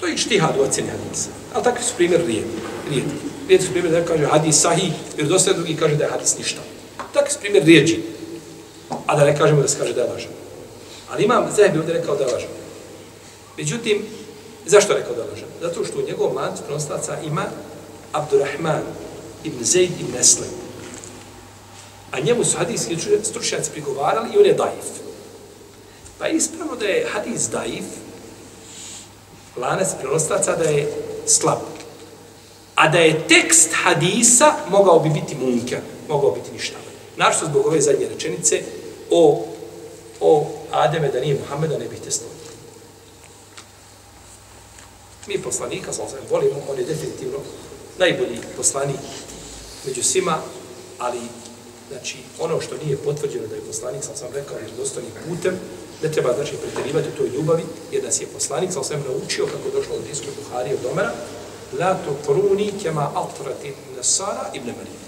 To je štihad u ocjeni hadisa. Ali takvi su primjer rijetki. Rijetki. Rijetki su primjer da kaže hadis sahih, jer dosta drugi kaže da je hadis ništa. Takvi su primjer rijeđi. A da ne kažemo da se kaže da je lažan. Ali imam Zahebi ovdje rekao da je lažan. Međutim, zašto je rekao da je lažan? Zato što u njegovom lancu prenoslaca ima Abdurrahman ibn Zaid ibn Eslem. A njemu su hadijski stručnjaci prigovarali i on je daif. Pa je ispravno da je hadis daif, lanac prenoslaca da je slab. A da je tekst hadisa mogao bi biti munker, mogao biti ništa. Našto zbog ove zadnje rečenice o, o Ademe da nije Muhammeda ne bih testovao. Mi poslanika, sa sam volimo, on je definitivno najbolji poslanik među svima, ali znači, ono što nije potvrđeno da je poslanik, sam sam rekao, je dostojnim putem, ne treba znači pretjerivati u toj ljubavi, jer nas je poslanik, sam sam naučio kako je došlo od Iskoj Buhari od Omera, la to pruni kema altrati nasara ibn Marijana.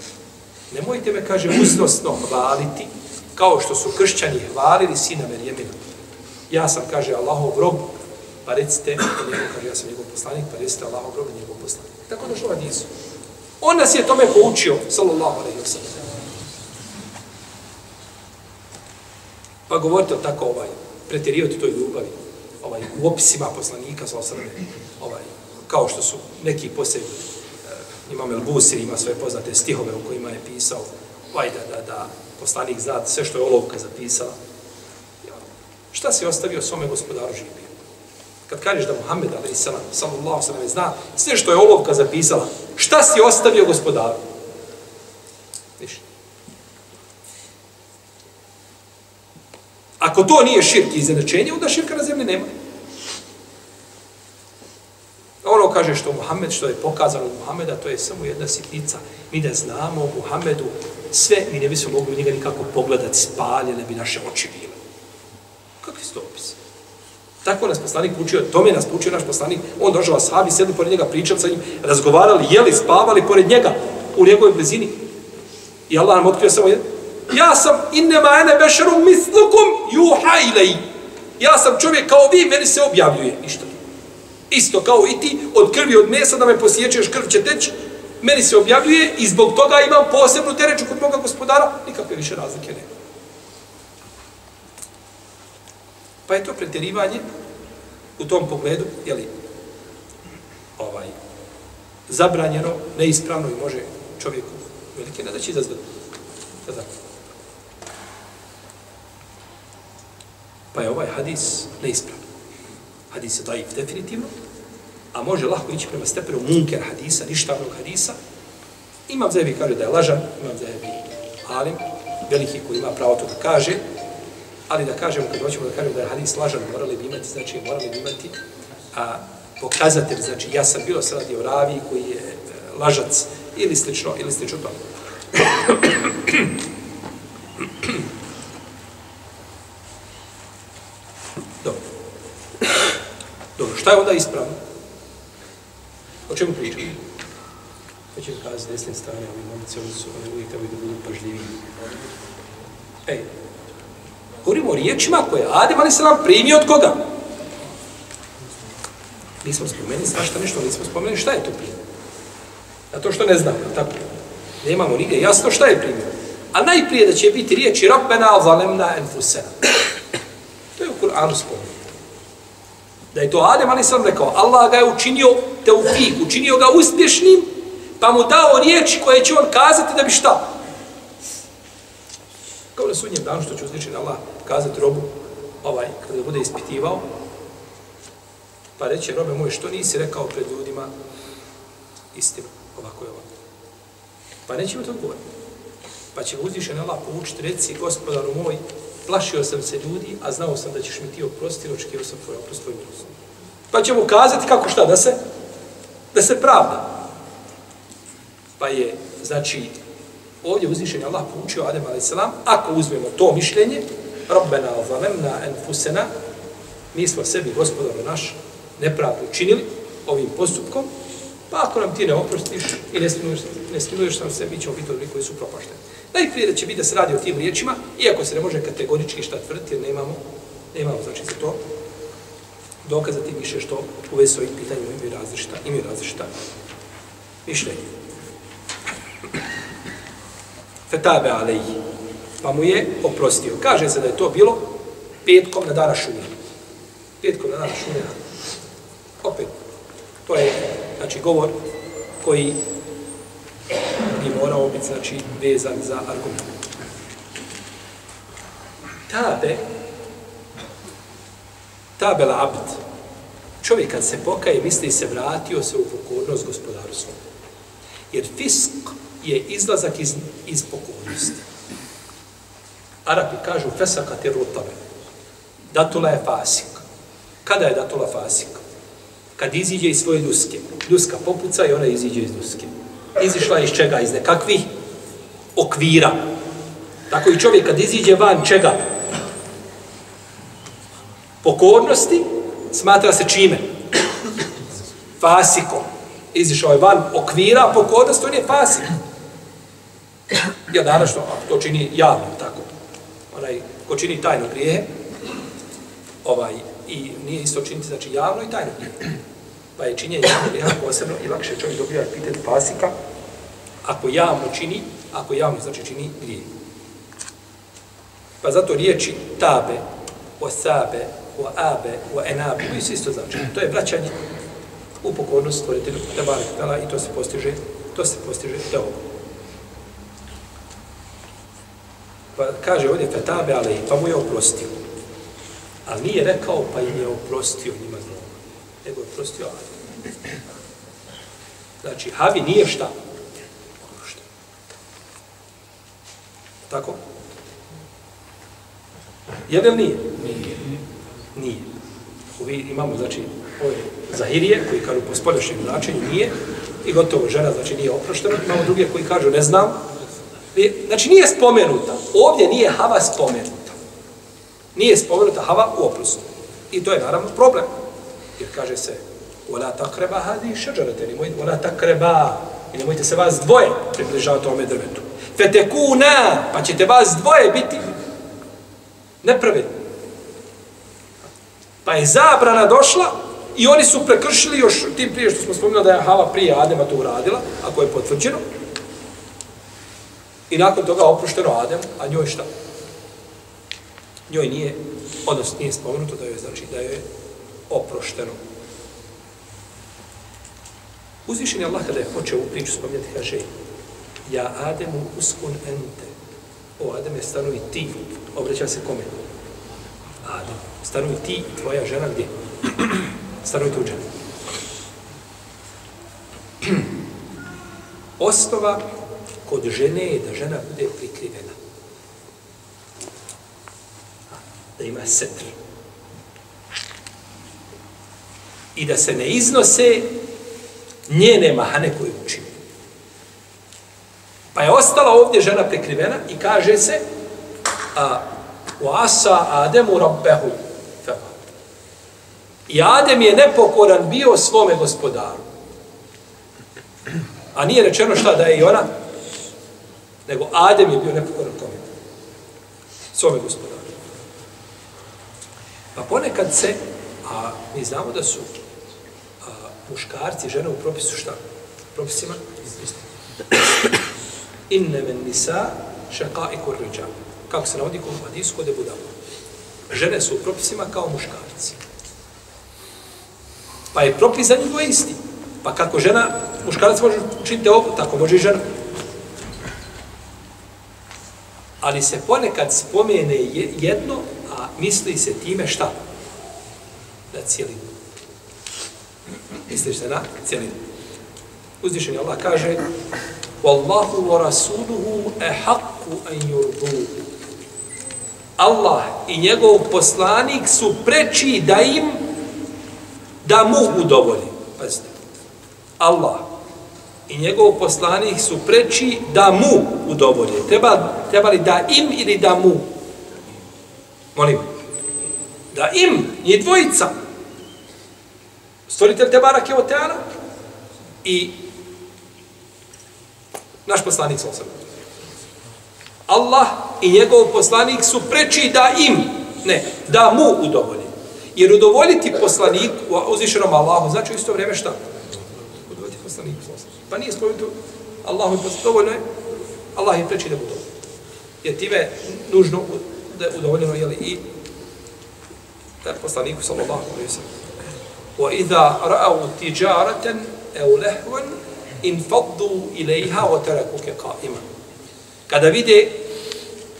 Nemojte me, kaže, uznosno hvaliti, kao što su kršćani hvalili sina Merijemina. Ja sam, kaže, Allahov rob, pa recite, njegov, kaže, ja sam njegov poslanik, pa recite Allahov rob, njegov poslanik. Tako došlo od Isu. On nas je tome poučio, sallallahu alaihi wa sallam. Pa govorite o tako ovaj, pretjerivati toj ljubavi, ovaj, u opisima poslanika, sallallahu alaihi wa sallam, ovaj, kao što su neki posebni, e, imam El Busir, ima svoje poznate stihove u kojima je pisao, ovaj, da, da, da poslanik zna sve što je olovka zapisala. Šta si ostavio svome gospodaru živio? Kad kažeš da Muhammed, ali sallam, sallallahu sallam, zna sve što je olovka zapisala, šta si ostavio gospodaru? Ništa. Ako to nije širk i izjednačenje, onda širka na zemlji nema. Pokaže kaže što Muhammed, što je pokazano od Muhammeda, to je samo jedna sitnica. Mi da znamo o Muhammedu sve, mi ne bismo mogli njega nikako pogledati, spaljene bi naše oči bile. Kakvi su to opisi? Tako nas poslanik učio, tome nas učio naš poslanik. On došao ashabi, sedli pored njega, pričali sa njim, razgovarali, jeli, spavali pored njega u njegovoj blizini. I Allah nam otkrio samo jedan. Ja sam innema ene bešerum mislukum juha ilaj. Ja sam čovjek kao vi, meni se objavljuje. Ništa. Isto kao i ti, od krvi, od mesa, da me posjećeš, krv će teći, meni se objavljuje i zbog toga imam posebnu tereču kod moga gospodara, nikakve više razlike nema. Pa je to pretjerivanje u tom pogledu, jeli, ovaj, zabranjeno, neispravno i može čovjeku velike nadaći izazvati. Pa je ovaj hadis neispravan. Hadis je daif definitivno, a može lahko ići prema stepenu munker hadisa, ništavnog hadisa. Imam zajebi kaže da je lažan, imam zajebi alim, veliki koji ima pravo to da kaže, ali da kažemo, kad hoćemo da kažemo da je hadis lažan, morali bi imati, znači morali bi imati a, pokazatelj, znači ja sam bilo se radi o ravi koji je e, lažac ili slično, ili slično tome. Dobro. Dobro, šta je onda ispravno? O čemu pričamo? Hoće mi kazati s desne strane, ovi momci, oni su, oni uvijek trebaju da budu pažljivi. Ej, govorimo o riječima koje Adem ali se nam primio od koga? Nismo spomenuli svašta nešto, nismo spomenuli šta je to primio. Zato što ne znamo, tako? Nemamo nigde jasno šta je primio. A najprije da će biti riječi Rabbena zalemna enfusena. To je u Kur'anu spomenuo. Da je to Adem ali sam rekao, Allah ga je učinio teufik, učinio ga uspješnim, pa mu dao riječi koje će on kazati da bi šta? Kao na sudnjem danu što će uzvišen Allah kazati robu, ovaj, kada bude ispitivao, pa reće, robe moje, što nisi rekao pred ljudima istinu, ovako je ovako. Pa neće mu to odgovoriti. Pa će uzvišen Allah poučiti, reci, gospodaru moj, plašio sam se ljudi, a znao sam da ćeš mi ti oprostiti, očekio sam tvoj oprost, tvoj milost. Pa će mu kazati kako šta, da se, da se pravda. Pa je, znači, ovdje uzvišen Allah poučio Adem a.s. Ako uzmemo to mišljenje, Rabbena zalemna enfusena, mi smo sebi, gospodaru naš, nepravdu učinili ovim postupkom, pa ako nam ti ne oprostiš i ne smiluješ, ne smiluješ sam se, mi ćemo biti od koji su propašteni. Najprije da će biti da se radi o tim riječima, iako se ne može kategorički šta tvrditi, jer nemamo, nemamo znači za to dokazati više što u vezi s ovim pitanjima imaju različita, imaju različita mišljenja. Fetabe alejhi. Pa mu je oprostio. Kaže se da je to bilo petkom na dana šunja. Petkom na dana šunja. Opet, to je, znači, govor koji morao biti, znači, vezan za argument. Tabe, Tabel abd, čovjek kad se pokaje, misli se vratio se u pokornost gospodaru svom. Jer fisk je izlazak iz, iz pokornosti. Arapi kažu fesakati rutabe. Datula je fasik. Kada je datula fasik? Kad iziđe iz svoje ljuske. Ljuska popuca i ona iziđe iz ljuske. Izišla iz čega? Iz nekakvih okvira. Tako i čovjek kad iziđe van čega? Pokornosti smatra se čime? Fasikom. Izišao je van okvira pokornosti, on je fasik. Ja naravno što to čini javno, tako. Onaj ko čini tajno grijehe, ovaj, i nije isto činiti, znači javno i tajno grijehe. Pa je činjenje javno grijeha posebno i lakše čovjek dobija epitet pasika ako javno čini, ako javno znači čini grije. Pa zato riječi tabe, o sabe, o abe, o enabe, koji su isto znači. To je vraćanje u pokornost stvoritelju Tebara i to se postiže, to se postiže teogom. Pa kaže ovdje fetabe, ali pa mu je oprostio. Ali nije rekao pa im je oprostio njima. Nego je prostio Adam. Znači, Havi nije šta? Oprošteno. Tako? Je li nije? Nije. Nije. Ovi imamo, znači, ove Zahirije, koji kažu po spoljašnjem načinu, nije. I gotovo, žena, znači, nije oproštena. Imamo druge koji kažu, ne znam, Znači nije spomenuta. Ovdje nije Hava spomenuta. Nije spomenuta Hava u oprostu. I to je naravno problem. Jer kaže se Ola takreba hadi šeđarate, nemojte, ola takreba, i nemojte se vas dvoje približavati ovome drvetu. Fetekuna, pa ćete vas dvoje biti nepravedni. Pa je zabrana došla i oni su prekršili još tim prije što smo spominali da je Hava prije Adema to uradila, ako je potvrđeno, I nakon toga oprošteno Adem, a njoj šta? Njoj nije, odnosno nije spomenuto da je, znači da je oprošteno. Uzvišen je Allah kada je hoće u priču spomenuti, kaže Ja Ademu uskun ente. O Ademe, stanovi ti. Obraća se kome? Adem. Stanovi ti i tvoja žena gdje? Stanovi tu žena. Osnova kod žene je da žena bude prikrivena. Da ima setr. I da se ne iznose njene mahane koje uči. Pa je ostala ovdje žena prekrivena i kaže se a, u asa Ademu rabbehu I Adem je nepokoran bio svome gospodaru. A nije rečeno šta da je i ona nego Adem je bio nepokoran kome? Svome gospodaru. Pa ponekad se, a mi znamo da su muškarci i žene u propisu šta? Propisima? Inne men nisa šaka i kurriđa. Kako se navodi kod hadisu kod Ebu Žene su u propisima kao muškarci. Pa je propis za njih isti. Pa kako žena, muškarac može učiniti ovu, tako može i žena. ali se ponekad spomene jedno, a misli se time šta? Da cijelinu. Misliš se na cijelinu. Uzvišen Allah kaže Wallahu wa rasuluhu ehakku ahakku an yurdu. Allah i njegov poslanik su preči da im da mu udovolji. Pazite. Allah i njegov poslanik su preči da mu udovolje. Treba, treba li da im ili da mu? Molim. Da im, nije dvojica. Stvoritelj Tebara Kevoteana i naš poslanik sa osam. Allah i njegov poslanik su preči da im, ne, da mu udovolje. Jer udovoljiti poslanik u uzvišenom Allahu, znači u isto vrijeme šta? Udovoljiti poslanik sa osam. Pa nije spomenuto Allahu i poslanik, dovoljno je, Allah im preči da mu dovolje. Jer time nužno da je udovoljeno, jeli, i da poslaniku sallallahu alaihi wa sallam وإذا رأوا تجارة أو لهوا انفضوا إليها وتركوك قائما Kada vide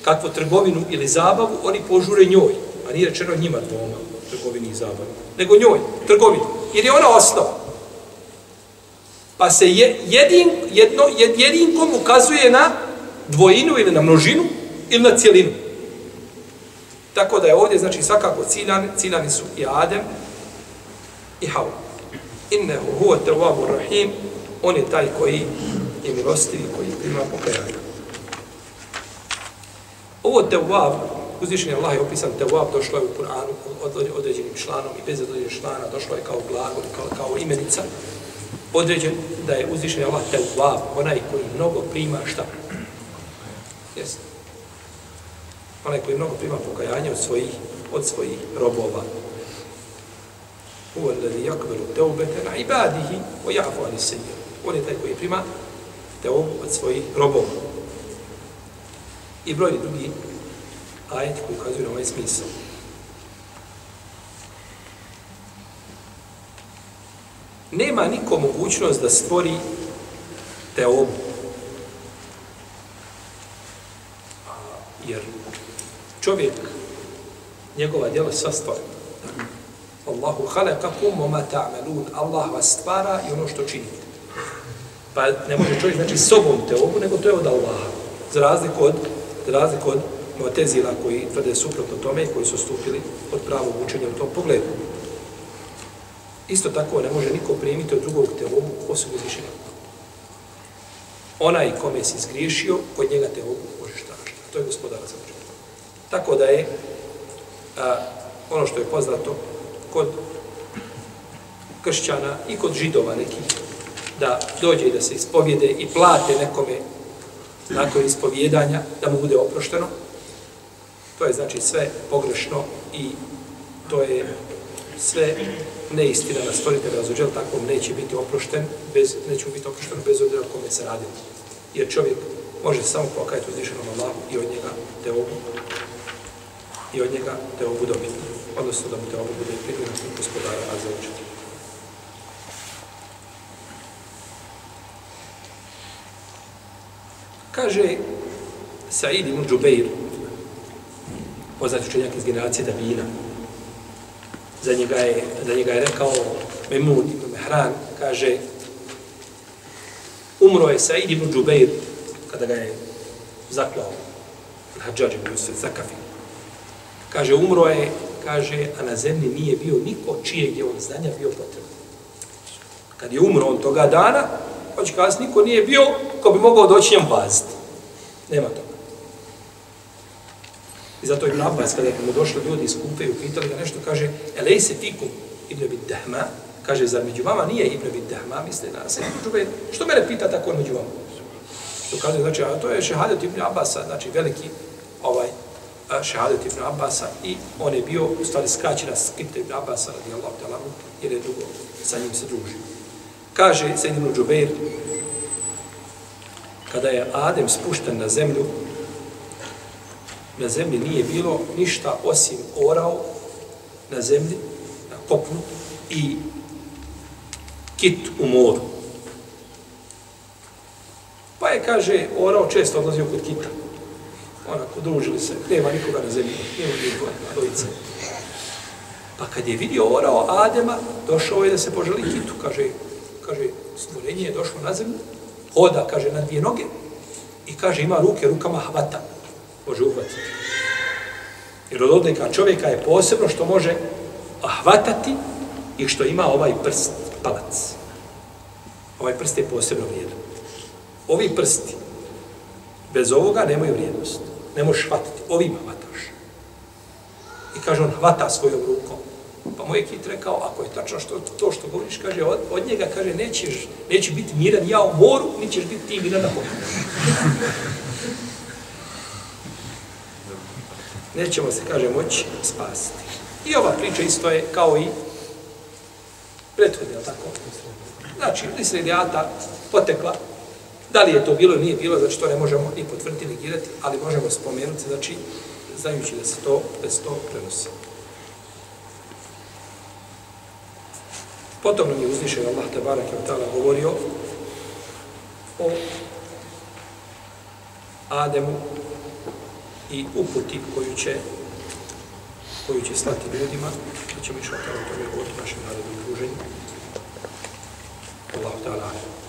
kakvu trgovinu ili zabavu, oni požure njoj. A nije rečeno njima dvoma, trgovini i zabavu. Nego njoj, trgovini. Jer je ona osnova. Pa se je, jedin, jedno, jed, jedinkom ukazuje na dvojinu ili na množinu ili na cijelinu. Tako da je ovdje, znači, svakako ciljani, ciljani su i Adem i Hawa. Innehu huwa tevabu rahim, on je taj koji je milostiv i koji prima pokajanje. Ovo tevab, uzvišen je Allah je opisan tevab, došlo je u Kur'anu od određenim članom i bez određenih člana, došlo je kao glagol, kao, kao imenica, određen da je uzvišen je Allah tevab, onaj koji mnogo prima šta? Jeste. Onaj koji mnogo prima pokajanje od svojih, od svojih robova. Huwa alladhi yaqbalu tawbata an ibadihi wa ya'fu 'an as-sayyi'at. On je taj koji prima tevbu od svojih robova. I brojni drugi ajeti koji ukazuju na ovaj smisao. Nema niko mogućnost da stvori teobu. Jer čovjek, njegova djela sva stvara. Allahu halekakum wa ma ta'malun. Allah vas stvara i ono što činite. Pa ne može čovjek znači sobom teobu, nego to je od Allaha. Za razliku od, za razliku od Motezila koji tvrde suprotno tome i koji su stupili od pravog učenja u tom pogledu. Isto tako ne može niko primiti od drugog teobu osim uzvišenja. Onaj kome si zgriješio, kod njega teobu možeš tražiti. To je gospodara za Tako da je a, ono što je poznato kod kršćana i kod židova nekih, da dođe i da se ispovjede i plate nekome nakon ispovjedanja, da mu bude oprošteno. To je znači sve pogrešno i to je sve neistina na stvoritelja razuđel, tako neće biti oprošten, bez, neće biti oprošten bez odreda o kome se radi. Jer čovjek može samo pokajati uzvišenom Allahu i od njega te obu i od njega te obu dobiti. Odnosno da mu te obu bude primjena gospodara Azzawajal. Kaže Said ibn Džubeir, poznati učenjak iz generacije Davina, za njega je, za njega je rekao Memud ibn Mehran, kaže, umro je Said ibn Džubeir, kada ga je zaklao Hadžađ ibn Yusuf Zakafi. Kaže, umro je, kaže, a na zemlji nije bio niko čijeg je on znanja bio potrebno. Kad je umro on toga dana, hoće kazati, niko nije bio ko bi mogao doći njem baziti. Nema toga. I zato Ibn Abbas, kada je mu došli ljudi iz Kufe i upitali ga nešto, kaže, elej se fikum Ibn Abid Dahma, kaže, zar među vama nije Ibn Abid Dahma, misle na se, što mene pita tako među vama? To kaže, znači, a to je šehadet Ibn Abbasa, znači veliki šehadet Ibn Abbasa i on je bio, u stvari, skraćena skripta Ibn Abbasa, radi talamu, jer je dugo sa njim se družio. Kaže Sejid ibn Džubeir, kada je Adem spušten na zemlju, na zemlji nije bilo ništa osim orao na zemlji, na kopnu i kit u moru. Pa je, kaže, orao često odlazio kod kita. Onako, družili se, nema nikoga na zemlji, nema nikoga na dojice. Pa kad je vidio orao Adema, došao je da se poželi kitu, kaže, kaže, stvorenje je došlo na zemlju, hoda, kaže, na dvije noge, I kaže, ima ruke, rukama hvata. Može uhvatiti. Jer od odlika čovjeka je posebno što može hvatati i što ima ovaj prst, palac. Ovaj prst je posebno vrijedan. Ovi prsti, bez ovoga nemaju vrijednost. Ne možeš hvatiti. Ovima hvataš. I kaže on, hvata svojom rukom. Pa moj ekit rekao, ako je tačno što, to što govoriš, kaže, od, od njega, kaže, nećeš, neće biti miran ja u moru, nećeš biti ti miran na moru. Nećemo se, kaže, moći spasiti. I ova priča isto je kao i prethodna, tako? Znači, Israelijata potekla, da li je to bilo ili nije bilo, znači to ne možemo ni potvrditi, ni girati, ali možemo spomenuti, znači, znajući da se to, da se to prenosi. Potom nam je uzvišen Allah tabarak je ta'ala govorio o Ademu i uputi koju će koju će slati ljudima, da ćemo išla tamo tome govoriti našem narodu druženju. Allah ta'ala.